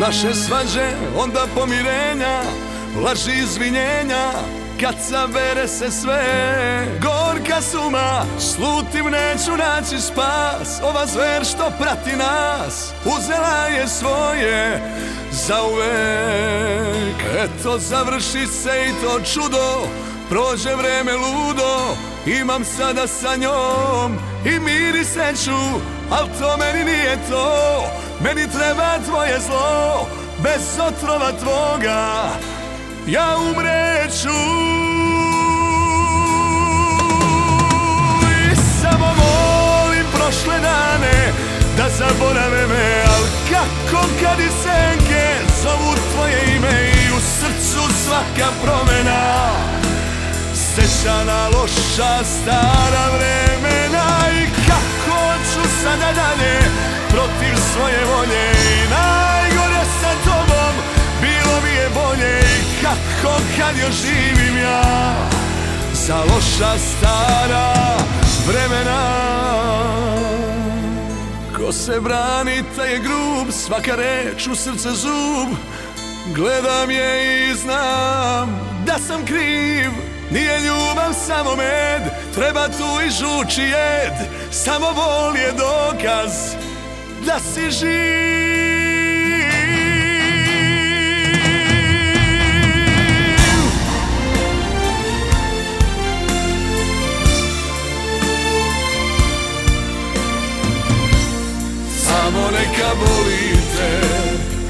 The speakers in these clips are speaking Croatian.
Naše svađe, onda pomirenja Laži izvinjenja Kad sabere se sve. Gorka suma Slutim neću naći spas Ova zver što prati nas Uzela je svoje Za uvek. Eto završi se i to čudo Prođe vreme ludo Imam sada sa njom I mir i sreću Al to meni nije to. Meni treba tvoje zlo Bez otrova tvoga. Ja umreću. I samo molim prošle dane Da zaborave me Al kako kad i senke Zovu tvoje ime I u srcu svaka promjena Sjećana loša stara vremena I kako ću sada dalje Protiv svoje volje. I najgore sa tobom Bilo mi je bolje. I kako kad još živim ja Za loša stara vremena. Ko se brani taj je grub Svaka reč u srce zub. Gledam je i znam da sam kriv Nije ljubav samo med Treba tu i žuči jed. Samo vol je dokaz Da si živ. Samo neka bolite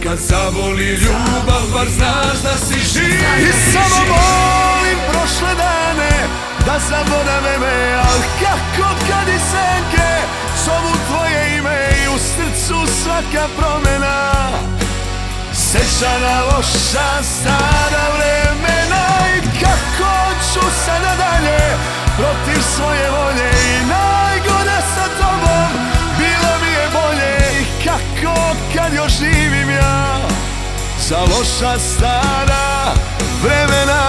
Kad zaboli ljubav Bar znaš da si živ. I samo molim prošle dane Da zaborave me Al kako kad i senke Zovu tvoje ime I u srcu svaka promjena. Sjećana loša stara vremena I kako ću sada dalje Protiv svoje volje I najgore sa tobom Bilo mi je bolje I kako kad još živim ja. Za loša stara vremena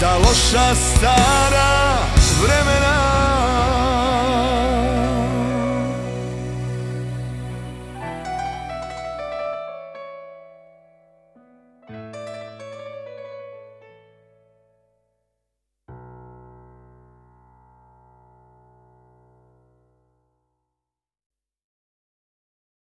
Za loša stara vremena